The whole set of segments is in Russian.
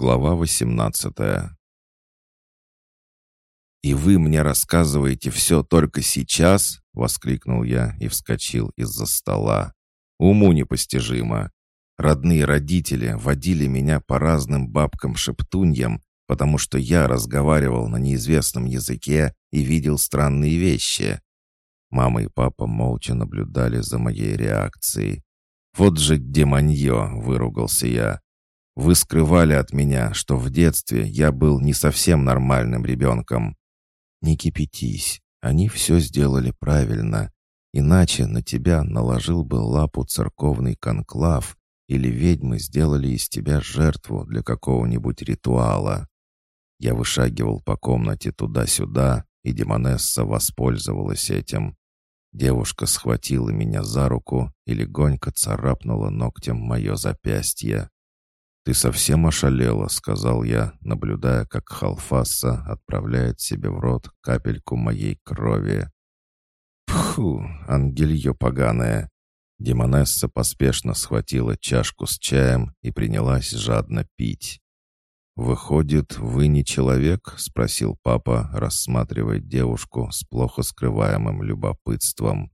Глава 18 «И вы мне рассказываете все только сейчас?» — воскликнул я и вскочил из-за стола. «Уму непостижимо. Родные родители водили меня по разным бабкам-шептуньям, потому что я разговаривал на неизвестном языке и видел странные вещи. Мама и папа молча наблюдали за моей реакцией. «Вот же демонье!» — выругался я. «Вы скрывали от меня, что в детстве я был не совсем нормальным ребенком». «Не кипятись, они все сделали правильно. Иначе на тебя наложил бы лапу церковный конклав, или ведьмы сделали из тебя жертву для какого-нибудь ритуала». Я вышагивал по комнате туда-сюда, и Демонесса воспользовалась этим. Девушка схватила меня за руку и легонько царапнула ногтем мое запястье. «Ты совсем ошалела», — сказал я, наблюдая, как Халфаса отправляет себе в рот капельку моей крови. «Пху, ангелье поганое!» Демонесса поспешно схватила чашку с чаем и принялась жадно пить. «Выходит, вы не человек?» — спросил папа, рассматривая девушку с плохо скрываемым любопытством.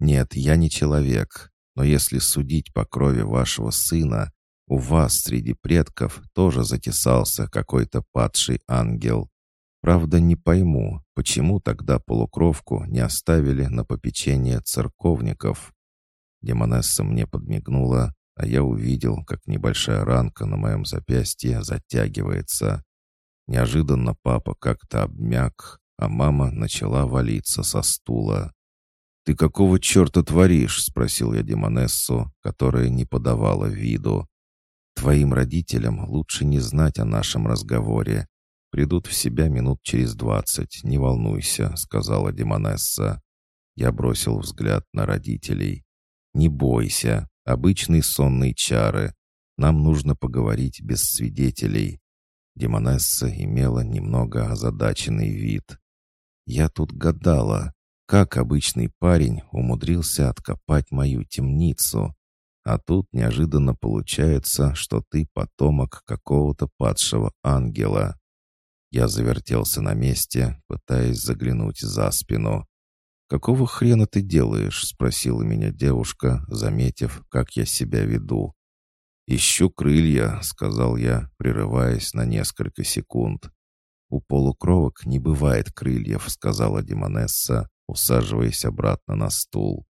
«Нет, я не человек, но если судить по крови вашего сына, у вас среди предков тоже затесался какой-то падший ангел. Правда, не пойму, почему тогда полукровку не оставили на попечение церковников?» Демонесса мне подмигнула, а я увидел, как небольшая ранка на моем запястье затягивается. Неожиданно папа как-то обмяк, а мама начала валиться со стула. «Ты какого черта творишь?» — спросил я Демонессу, которая не подавала виду. «Твоим родителям лучше не знать о нашем разговоре. Придут в себя минут через двадцать, не волнуйся», — сказала Демонесса. Я бросил взгляд на родителей. «Не бойся, Обычные сонные чары. Нам нужно поговорить без свидетелей. Демонесса имела немного озадаченный вид. Я тут гадала, как обычный парень умудрился откопать мою темницу. А тут неожиданно получается, что ты потомок какого-то падшего ангела. Я завертелся на месте, пытаясь заглянуть за спину. «Какого хрена ты делаешь?» — спросила меня девушка, заметив, как я себя веду. «Ищу крылья», — сказал я, прерываясь на несколько секунд. «У полукровок не бывает крыльев», — сказала Демонесса, усаживаясь обратно на стул.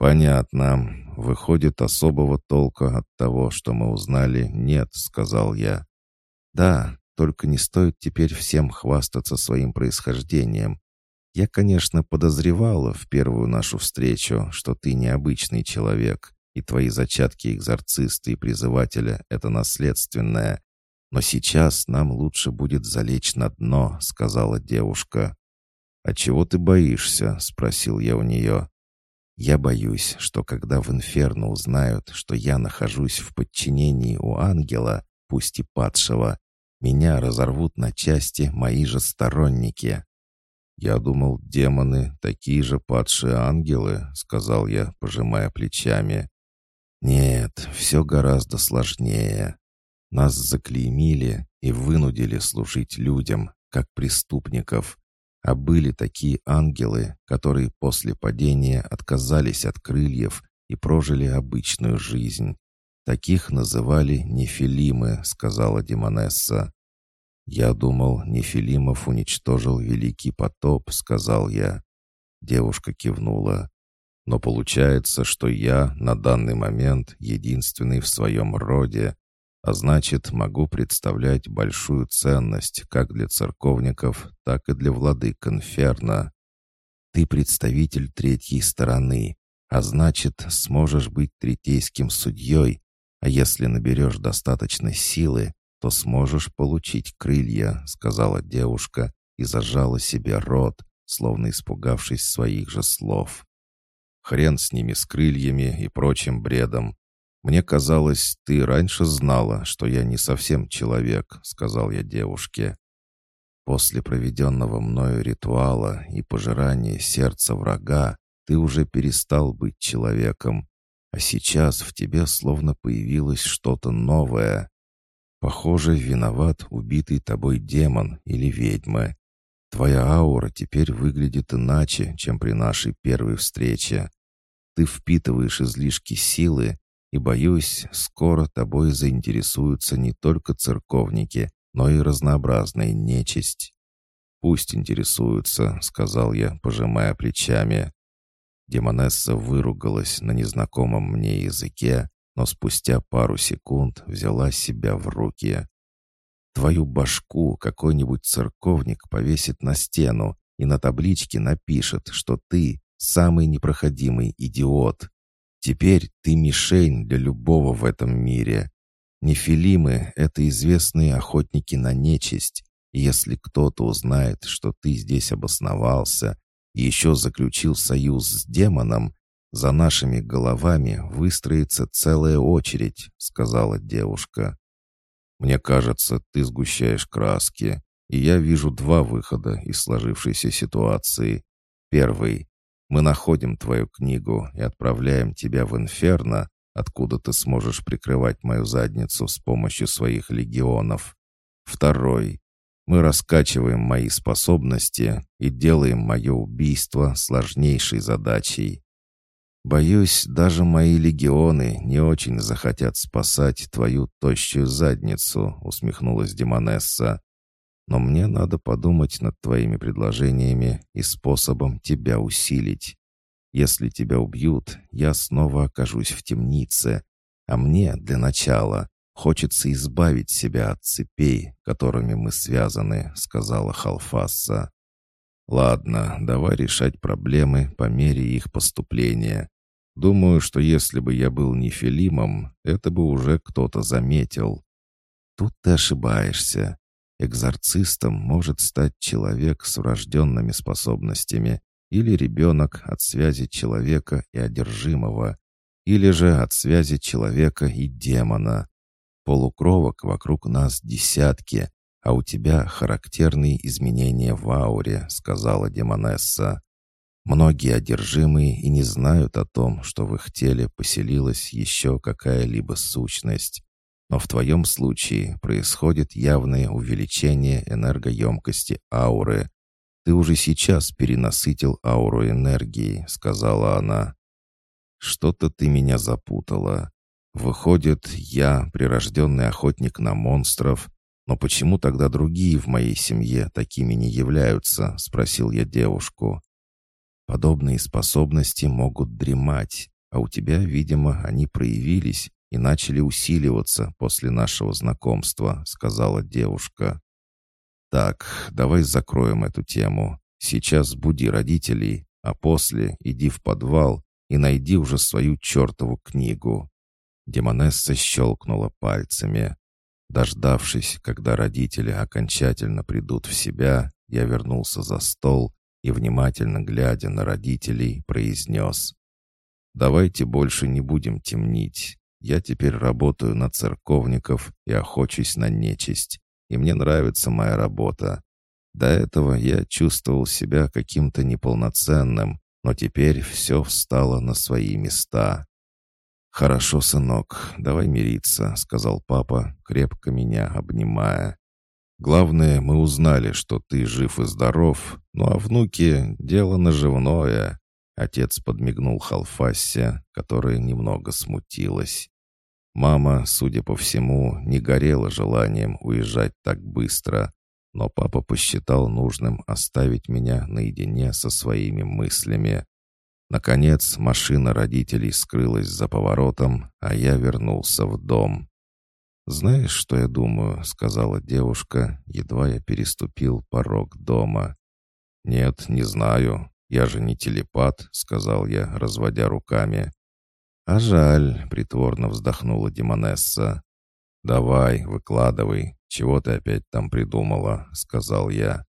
«Понятно. Выходит, особого толка от того, что мы узнали, нет», — сказал я. «Да, только не стоит теперь всем хвастаться своим происхождением. Я, конечно, подозревала в первую нашу встречу, что ты необычный человек, и твои зачатки экзорциста и призывателя — это наследственное. Но сейчас нам лучше будет залечь на дно», — сказала девушка. «А чего ты боишься?» — спросил я у нее. «Я боюсь, что когда в Инферно узнают, что я нахожусь в подчинении у ангела, пусть и падшего, меня разорвут на части мои же сторонники». «Я думал, демоны — такие же падшие ангелы», — сказал я, пожимая плечами. «Нет, все гораздо сложнее. Нас заклеймили и вынудили служить людям, как преступников. А были такие ангелы, которые после падения отказались от крыльев и прожили обычную жизнь. Таких называли нефилимы», — сказала Демонесса. «Я думал, Нефилимов уничтожил Великий потоп», — сказал я. Девушка кивнула. «Но получается, что я на данный момент единственный в своем роде, а значит, могу представлять большую ценность как для церковников, так и для владык Инферно. Ты представитель третьей стороны, а значит, сможешь быть третейским судьей, а если наберешь достаточно силы, то сможешь получить крылья», — сказала девушка и зажала себе рот, словно испугавшись своих же слов. «Хрен с ними, с крыльями и прочим бредом. Мне казалось, ты раньше знала, что я не совсем человек», — сказал я девушке. «После проведенного мною ритуала и пожирания сердца врага ты уже перестал быть человеком, а сейчас в тебе словно появилось что-то новое. Похоже, виноват убитый тобой демон или ведьма. Твоя аура теперь выглядит иначе, чем при нашей первой встрече. Ты впитываешь излишки силы, и, боюсь, скоро тобой заинтересуются не только церковники, но и разнообразная нечисть. «Пусть интересуются», — сказал я, пожимая плечами. Демонесса выругалась на незнакомом мне языке, но спустя пару секунд взяла себя в руки. «Твою башку какой-нибудь церковник повесит на стену и на табличке напишет, что ты самый непроходимый идиот. Теперь ты мишень для любого в этом мире. Нефилимы — это известные охотники на нечисть, и если кто-то узнает, что ты здесь обосновался и еще заключил союз с демоном, за нашими головами выстроится целая очередь», — сказала девушка. «Мне кажется, ты сгущаешь краски, и я вижу два выхода из сложившейся ситуации. Первый. Мы находим твою книгу и отправляем тебя в инферно, откуда ты сможешь прикрывать мою задницу с помощью своих легионов. Второй. Мы раскачиваем мои способности и делаем мое убийство сложнейшей задачей. Боюсь, даже мои легионы не очень захотят спасать твою тощую задницу, усмехнулась Демонесса. Но мне надо подумать над твоими предложениями и способом тебя усилить. Если тебя убьют, я снова окажусь в темнице, а мне для начала хочется избавить себя от цепей, которыми мы связаны», — сказала Халфасса. «Ладно, давай решать проблемы по мере их поступления. Думаю, что если бы я был не Филимом, это бы уже кто-то заметил». «Тут ты ошибаешься. Экзорцистом может стать человек с врожденными способностями или ребенок от связи человека и одержимого, или же от связи человека и демона. Полукровок вокруг нас десятки, а у тебя характерные изменения в ауре», — сказала Демонесса. «Многие одержимые и не знают о том, что в их теле поселилась еще какая-либо сущность. Но в твоем случае происходит явное увеличение энергоемкости ауры. Ты уже сейчас перенасытил ауру энергии», — сказала она. «Что-то ты меня запутала. Выходит, я прирожденный охотник на монстров, но почему тогда другие в моей семье такими не являются?» — спросил я девушку. «Подобные способности могут дремать, а у тебя, видимо, они проявились и начали усиливаться после нашего знакомства», — сказала девушка. «Так, давай закроем эту тему. Сейчас буди родителей, а после иди в подвал и найди уже свою чертову книгу». Демонесса щелкнула пальцами. Дождавшись, когда родители окончательно придут в себя, я вернулся за стол и, внимательно глядя на родителей, произнес. «Давайте больше не будем темнить. Я теперь работаю на церковников и охочусь на нечисть, и мне нравится моя работа. До этого я чувствовал себя каким-то неполноценным, но теперь все встало на свои места. «Хорошо, сынок, давай мириться», — сказал папа, крепко меня обнимая. «Главное, мы узнали, что ты жив и здоров, ну а внуки — дело наживное». Отец подмигнул Халфассе, которая немного смутилась. Мама, судя по всему, не горела желанием уезжать так быстро, но папа посчитал нужным оставить меня наедине со своими мыслями. Наконец, машина родителей скрылась за поворотом, а я вернулся в дом. «Знаешь, что я думаю?» — сказала девушка, едва я переступил порог дома. «Нет, не знаю. Я же не телепат», — сказал я, разводя руками. «А жаль», — притворно вздохнула Демонесса. «Давай, выкладывай. Чего ты опять там придумала?» — сказал я.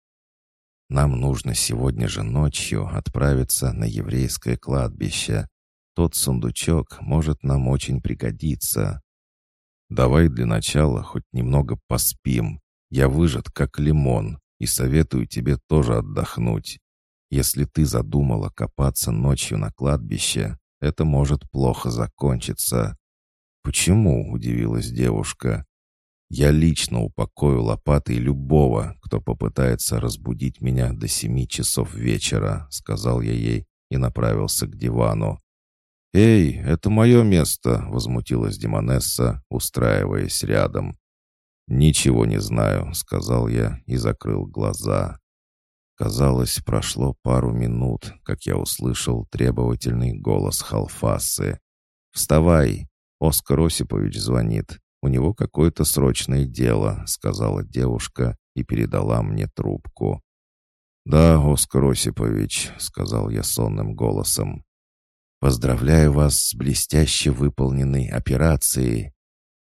Нам нужно сегодня же ночью отправиться на еврейское кладбище. Тот сундучок может нам очень пригодиться. Давай для начала хоть немного поспим. Я выжат, как лимон, и советую тебе тоже отдохнуть. Если ты задумала копаться ночью на кладбище, это может плохо закончиться». «Почему?» — удивилась девушка. Я лично упокою лопатой любого, кто попытается разбудить меня до семи часов вечера», — сказал я ей и направился к дивану. «Эй, это мое место!» — возмутилась Демонесса, устраиваясь рядом. «Ничего не знаю», — сказал я и закрыл глаза. Казалось, прошло пару минут, как я услышал требовательный голос Халфасы. «Вставай! Оскар Осипович звонит. У него какое-то срочное дело», — сказала девушка и передала мне трубку. «Да, Оскар Осипович», — сказал я сонным голосом. «Поздравляю вас с блестяще выполненной операцией».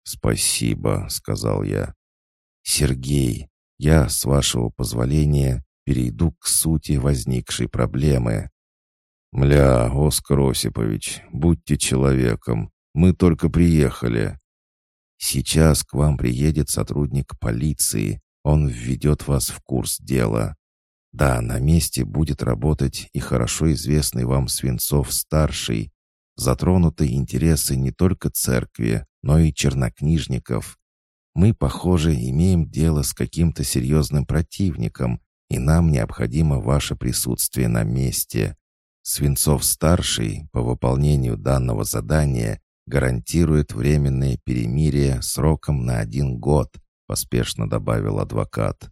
«Спасибо», — сказал я. «Сергей, я, с вашего позволения, перейду к сути возникшей проблемы». «Мля, Оскар Осипович, будьте человеком. Мы только приехали». «Сейчас к вам приедет сотрудник полиции. Он введет вас в курс дела. Да, на месте будет работать и хорошо известный вам Свинцов-старший. Затронуты интересы не только церкви, но и чернокнижников. Мы, похоже, имеем дело с каким-то серьезным противником, и нам необходимо ваше присутствие на месте. Свинцов-старший по выполнению данного задания гарантирует временное перемирие сроком на один год, поспешно добавил адвокат.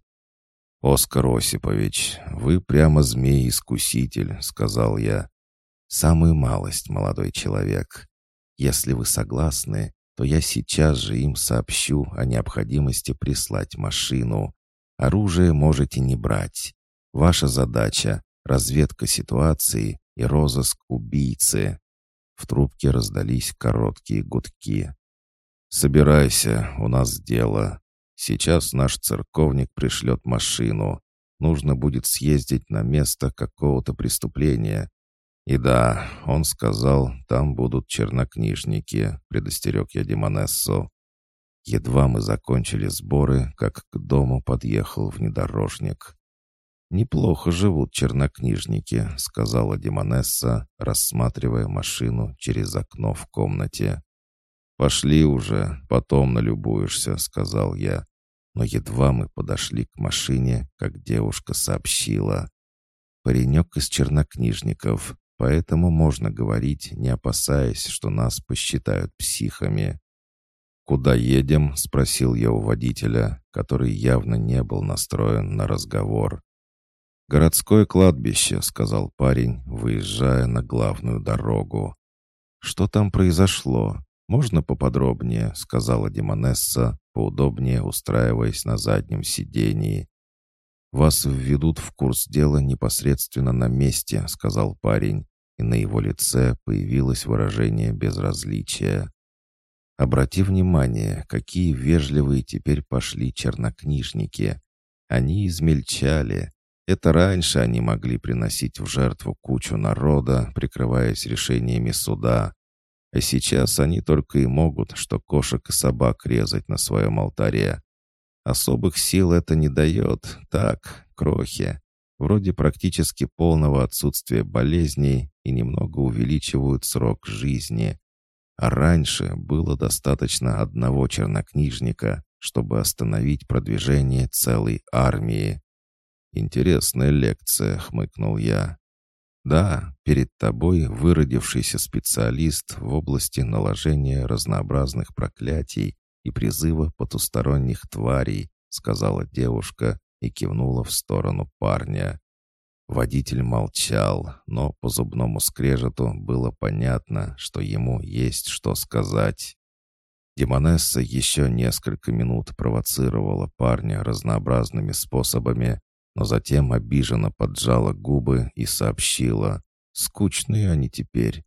«Оскар Осипович, вы прямо змей-искуситель», — сказал я. «Самую малость, молодой человек. Если вы согласны, то я сейчас же им сообщу о необходимости прислать машину. Оружие можете не брать. Ваша задача — разведка ситуации и розыск убийцы». В трубке раздались короткие гудки. «Собирайся, у нас дело», Сейчас наш церковник пришлет машину. Нужно будет съездить на место какого-то преступления. И да, он сказал, там будут чернокнижники, предостерег я Демонессу. Едва мы закончили сборы, как к дому подъехал внедорожник. «Неплохо живут чернокнижники», — сказала Демонесса, рассматривая машину через окно в комнате. «Пошли уже, потом налюбуешься», — сказал я. Но едва мы подошли к машине, как девушка сообщила. Паренек из чернокнижников, поэтому можно говорить, не опасаясь, что нас посчитают психами. «Куда едем?» — спросил я у водителя, который явно не был настроен на разговор. «Городское кладбище», — сказал парень, выезжая на главную дорогу. «Что там произошло? Можно поподробнее?» — сказала Демонесса, поудобнее устраиваясь на заднем сидении. «Вас введут в курс дела непосредственно на месте», — сказал парень, и на его лице появилось выражение безразличия. «Обрати внимание, какие вежливые теперь пошли чернокнижники. Они измельчали. Это раньше они могли приносить в жертву кучу народа, прикрываясь решениями суда. А сейчас они только и могут, что кошек и собак резать на своем алтаре. Особых сил это не дает, так, крохи. Вроде практически полного отсутствия болезней и немного увеличивают срок жизни. А раньше было достаточно одного чернокнижника, чтобы остановить продвижение целой армии. «Интересная лекция», — хмыкнул я. Да, перед тобой выродившийся специалист в области наложения разнообразных проклятий и призыва потусторонних тварей, сказала девушка и кивнула в сторону парня. Водитель молчал, но по зубному скрежету было понятно, что ему есть что сказать. Демонесса еще несколько минут провоцировала парня разнообразными способами, но затем обиженно поджала губы и сообщила. «Скучные они теперь.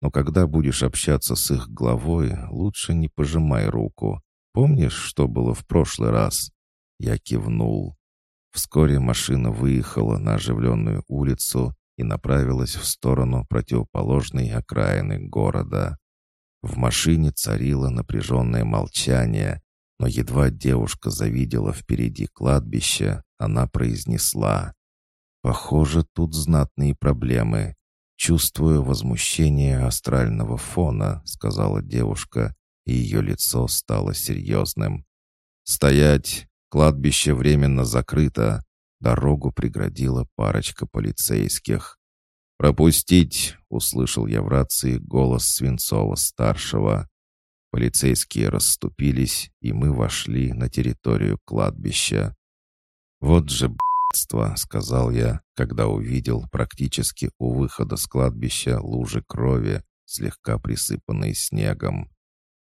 Но когда будешь общаться с их главой, лучше не пожимай руку. Помнишь, что было в прошлый раз?» Я кивнул. Вскоре машина выехала на оживленную улицу и направилась в сторону противоположной окраины города. В машине царило напряженное молчание, но едва девушка завидела впереди кладбище, она произнесла. «Похоже, тут знатные проблемы. Чувствую возмущение астрального фона», — сказала девушка, и ее лицо стало серьезным. «Стоять! Кладбище временно закрыто!» Дорогу преградила парочка полицейских. «Пропустить!» — услышал я в рации голос Свинцова-старшего. Полицейские расступились, и мы вошли на территорию кладбища. «Вот же б***ство!» — сказал я, когда увидел практически у выхода с кладбища лужи крови, слегка присыпанные снегом.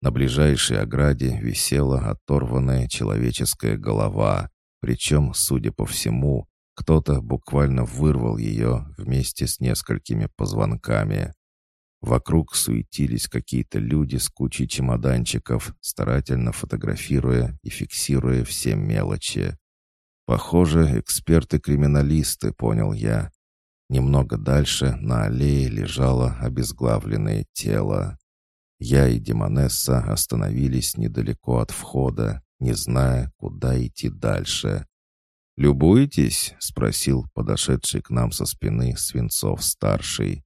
На ближайшей ограде висела оторванная человеческая голова, причем, судя по всему, кто-то буквально вырвал ее вместе с несколькими позвонками. Вокруг суетились какие-то люди с кучей чемоданчиков, старательно фотографируя и фиксируя все мелочи. Похоже, эксперты-криминалисты, понял я. Немного дальше на аллее лежало обезглавленное тело. Я и Демонесса остановились недалеко от входа, не зная, куда идти дальше. «Любуетесь?» — спросил подошедший к нам со спины Свинцов-старший.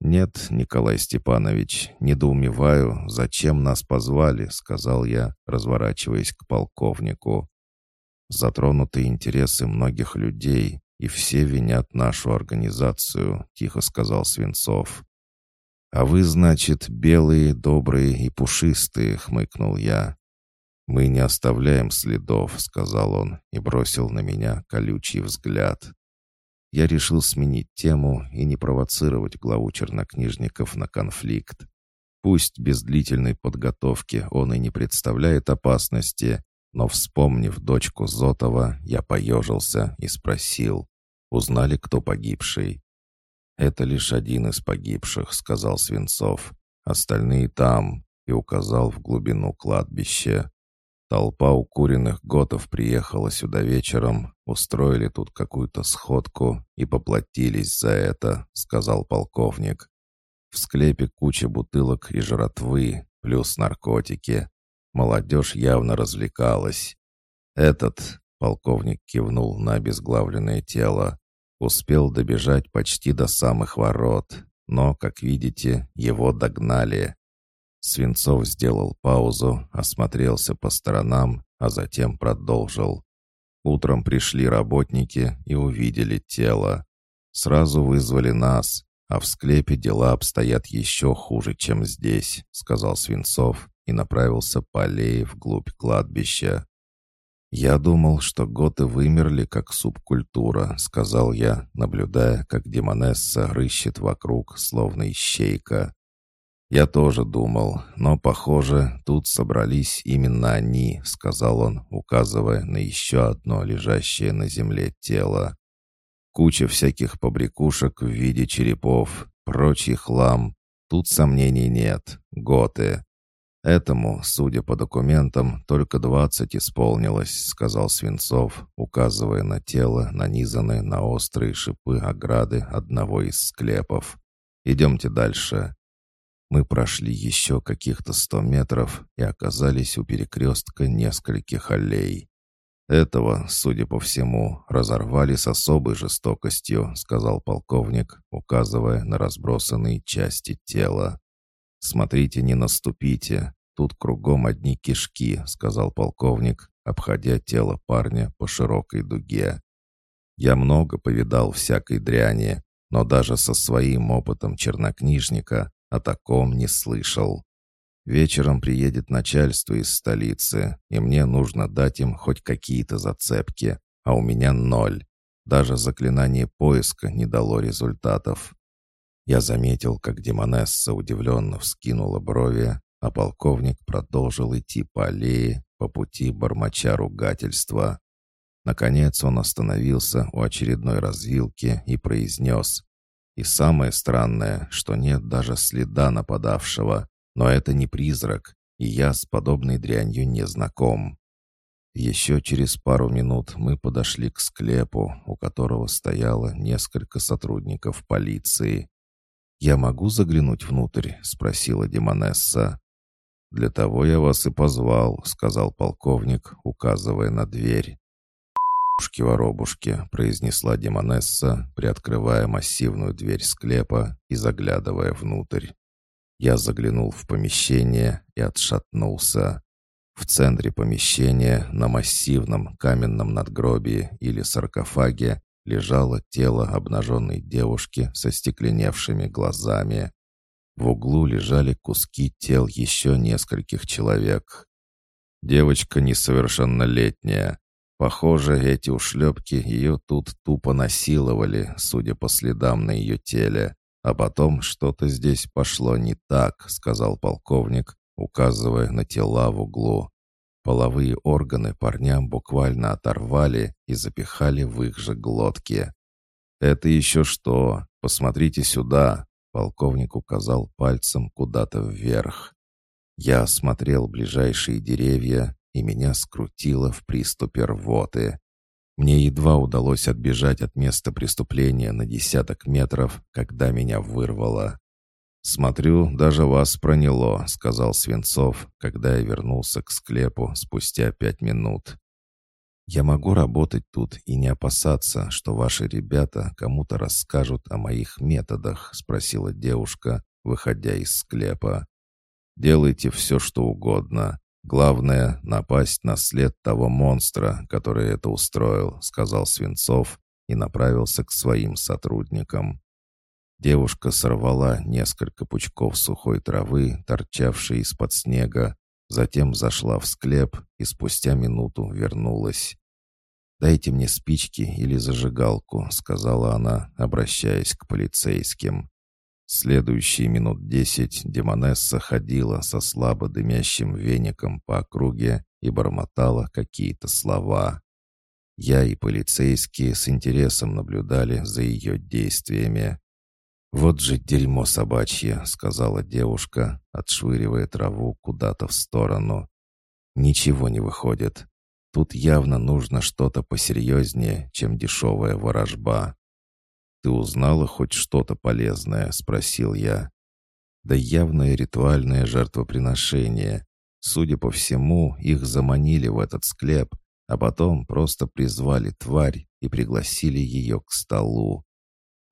«Нет, Николай Степанович, недоумеваю, зачем нас позвали», — сказал я, разворачиваясь к полковнику. «Затронуты интересы многих людей, и все винят нашу организацию», — тихо сказал Свинцов. «А вы, значит, белые, добрые и пушистые», — хмыкнул я. «Мы не оставляем следов», — сказал он и бросил на меня колючий взгляд. Я решил сменить тему и не провоцировать главу чернокнижников на конфликт. Пусть без длительной подготовки он и не представляет опасности, но, вспомнив дочку Зотова, я поежился и спросил, узнали, кто погибший. «Это лишь один из погибших», — сказал Свинцов. «Остальные там», — и указал в глубину кладбища. Толпа укуренных готов приехала сюда вечером, устроили тут какую-то сходку и поплатились за это», — сказал полковник. «В склепе куча бутылок и жратвы, плюс наркотики. Молодежь явно развлекалась. Этот, — полковник кивнул на обезглавленное тело, Успел добежать почти до самых ворот, но, как видите, его догнали. Свинцов сделал паузу, осмотрелся по сторонам, а затем продолжил. Утром пришли работники и увидели тело. Сразу вызвали нас, а в склепе дела обстоят еще хуже, чем здесь», — сказал Свинцов и направился по аллее вглубь кладбища. «Я думал, что готы вымерли как субкультура», — сказал я, наблюдая, как Демонесса рыщет вокруг, словно ищейка. «Я тоже думал, но, похоже, тут собрались именно они», — сказал он, указывая на еще одно лежащее на земле тело. «Куча всяких побрякушек в виде черепов, прочий хлам. Тут сомнений нет. Готы. «Этому, судя по документам, только двадцать исполнилось», — сказал Свинцов, указывая на тело, нанизанное на острые шипы ограды одного из склепов. «Идемте дальше». Мы прошли еще каких-то сто метров и оказались у перекрестка нескольких аллей. «Этого, судя по всему, разорвали с особой жестокостью», — сказал полковник, указывая на разбросанные части тела. «Смотрите, не наступите. Тут кругом одни кишки», — сказал полковник, обходя тело парня по широкой дуге. «Я много повидал всякой дряни, но даже со своим опытом чернокнижника о таком не слышал. Вечером приедет начальство из столицы, и мне нужно дать им хоть какие-то зацепки, а у меня ноль. Даже заклинание поиска не дало результатов. Я заметил, как Демонесса удивленно вскинула брови, а полковник продолжил идти по аллее, по пути бормоча ругательства. Наконец он остановился у очередной развилки и произнес. «И самое странное, что нет даже следа нападавшего, но это не призрак, и я с подобной дрянью не знаком». Еще через пару минут мы подошли к склепу, у которого стояло несколько сотрудников полиции. «Я могу заглянуть внутрь?» — спросила Демонесса. «Для того я вас и позвал», — сказал полковник, указывая на дверь. «Пушки-воробушки», — произнесла Демонесса, приоткрывая массивную дверь склепа и заглядывая внутрь. Я заглянул в помещение и отшатнулся. В центре помещения на массивном каменном надгробии или саркофаге лежало тело обнаженной девушки со стекленевшими глазами. В углу лежали куски тел еще нескольких человек. Девочка несовершеннолетняя. Похоже, эти ушлепки ее тут тупо насиловали, судя по следам на ее теле. А потом что-то здесь пошло не так, сказал полковник, указывая на тела в углу. Половые органы парням буквально оторвали и запихали в их же глотки. «Это еще что? Посмотрите сюда!» Полковник указал пальцем куда-то вверх. Я осмотрел ближайшие деревья, и меня скрутило в приступе рвоты. Мне едва удалось отбежать от места преступления на десяток метров, когда меня вырвало. «Смотрю, даже вас проняло», — сказал Свинцов, когда я вернулся к склепу спустя пять минут. «Я могу работать тут и не опасаться, что ваши ребята кому-то расскажут о моих методах?» — спросила девушка, выходя из склепа. «Делайте все, что угодно. Главное — напасть на след того монстра, который это устроил», — сказал Свинцов и направился к своим сотрудникам. Девушка сорвала несколько пучков сухой травы, торчавшей из-под снега, затем зашла в склеп и спустя минуту вернулась. «Дайте мне спички или зажигалку», — сказала она, обращаясь к полицейским. Следующие минут десять Демонесса ходила со слабо дымящим веником по округе и бормотала какие-то слова. Я и полицейские с интересом наблюдали за ее действиями. «Вот же дерьмо собачье», — сказала девушка, отшвыривая траву куда-то в сторону. «Ничего не выходит. Тут явно нужно что-то посерьезнее, чем дешевая ворожба». «Ты узнала хоть что-то полезное?» — спросил я. «Да явное ритуальное жертвоприношение. Судя по всему, их заманили в этот склеп, а потом просто призвали тварь и пригласили ее к столу.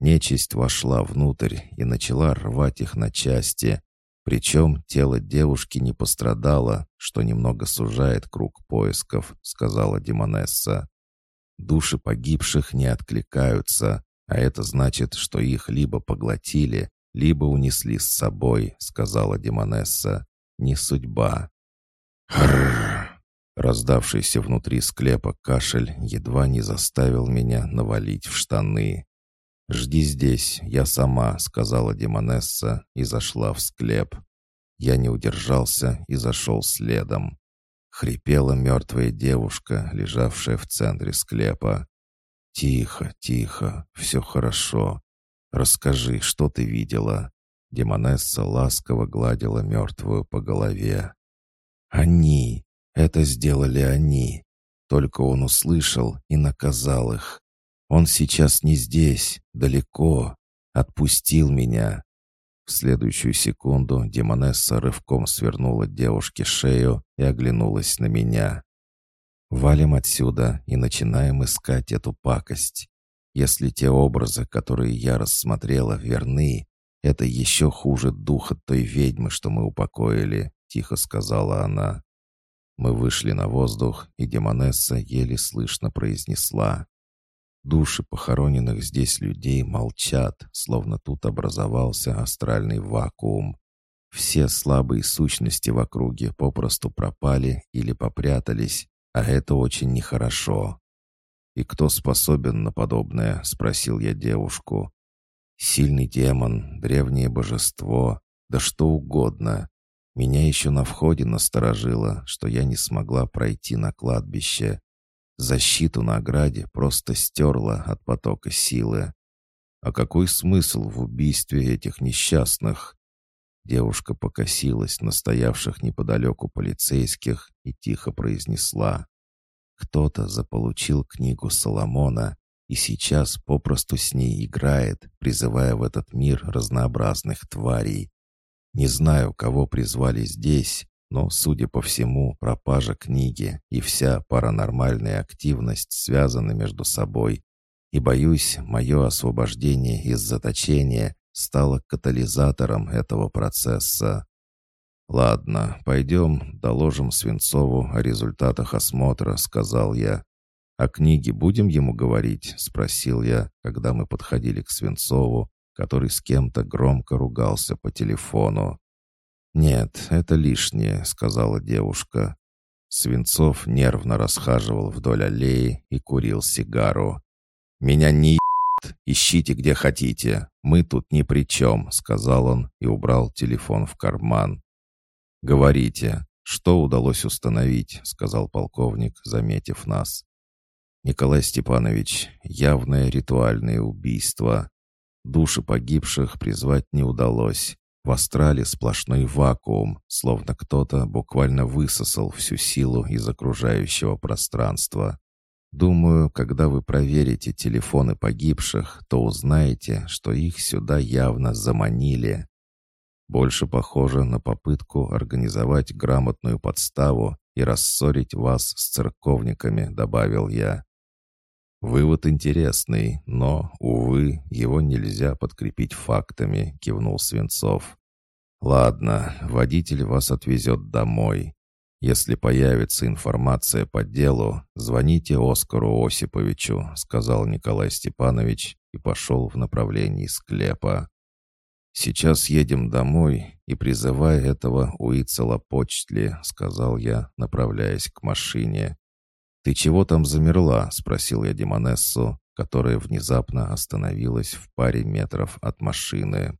Нечисть вошла внутрь и начала рвать их на части. Причем тело девушки не пострадало, что немного сужает круг поисков, сказала Демонесса. Души погибших не откликаются, а это значит, что их либо поглотили, либо унесли с собой, сказала Демонесса. Не судьба. Хрррр! Раздавшийся внутри склепа кашель едва не заставил меня навалить в штаны. «Жди здесь, я сама», — сказала Демонесса и зашла в склеп. Я не удержался и зашел следом. Хрипела мертвая девушка, лежавшая в центре склепа. «Тихо, тихо, все хорошо. Расскажи, что ты видела?» Демонесса ласково гладила мертвую по голове. «Они! Это сделали они!» Только он услышал и наказал их. Он сейчас не здесь, далеко. Отпустил меня. В следующую секунду Демонесса рывком свернула девушке шею и оглянулась на меня. «Валим отсюда и начинаем искать эту пакость. Если те образы, которые я рассмотрела, верны, это еще хуже духа той ведьмы, что мы упокоили», — тихо сказала она. Мы вышли на воздух, и Демонесса еле слышно произнесла. Души похороненных здесь людей молчат, словно тут образовался астральный вакуум. Все слабые сущности в округе попросту пропали или попрятались, а это очень нехорошо. «И кто способен на подобное?» — спросил я девушку. «Сильный демон, древнее божество, да что угодно. Меня еще на входе насторожило, что я не смогла пройти на кладбище. Защиту на ограде просто стерла от потока силы. А какой смысл в убийстве этих несчастных? Девушка покосилась на стоявших неподалеку полицейских и тихо произнесла. Кто-то заполучил книгу Соломона и сейчас попросту с ней играет, призывая в этот мир разнообразных тварей. Не знаю, кого призвали здесь, но, судя по всему, пропажа книги и вся паранормальная активность связаны между собой. И, боюсь, мое освобождение из заточения стало катализатором этого процесса. «Ладно, пойдем, доложим Свинцову о результатах осмотра», — сказал я. «О книге будем ему говорить?» — спросил я, когда мы подходили к Свинцову, который с кем-то громко ругался по телефону. «Нет, это лишнее», — сказала девушка. Свинцов нервно расхаживал вдоль аллеи и курил сигару. «Меня не ебет! Ищите, где хотите! Мы тут ни при чем!» — сказал он и убрал телефон в карман. «Говорите, что удалось установить?» — сказал полковник, заметив нас. «Николай Степанович, явное ритуальное убийство. Души погибших призвать не удалось. В астрале сплошной вакуум, словно кто-то буквально высосал всю силу из окружающего пространства. Думаю, когда вы проверите телефоны погибших, то узнаете, что их сюда явно заманили. Больше похоже на попытку организовать грамотную подставу и рассорить вас с церковниками», — добавил я. «Вывод интересный, но, увы, его нельзя подкрепить фактами», — кивнул Свинцов. «Ладно, водитель вас отвезет домой. Если появится информация по делу, звоните Оскару Осиповичу», — сказал Николай Степанович и пошел в направлении склепа. «Сейчас едем домой и призывай этого Уицела Почтли», — сказал я, направляясь к машине. «Ты чего там замерла?» — спросил я Демонессу, которая внезапно остановилась в паре метров от машины.